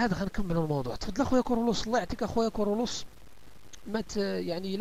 عاد غنكملوا الموضوع. تفضل أخويا كورولوس الله يعطيك أخويا كورولوس. ما يعني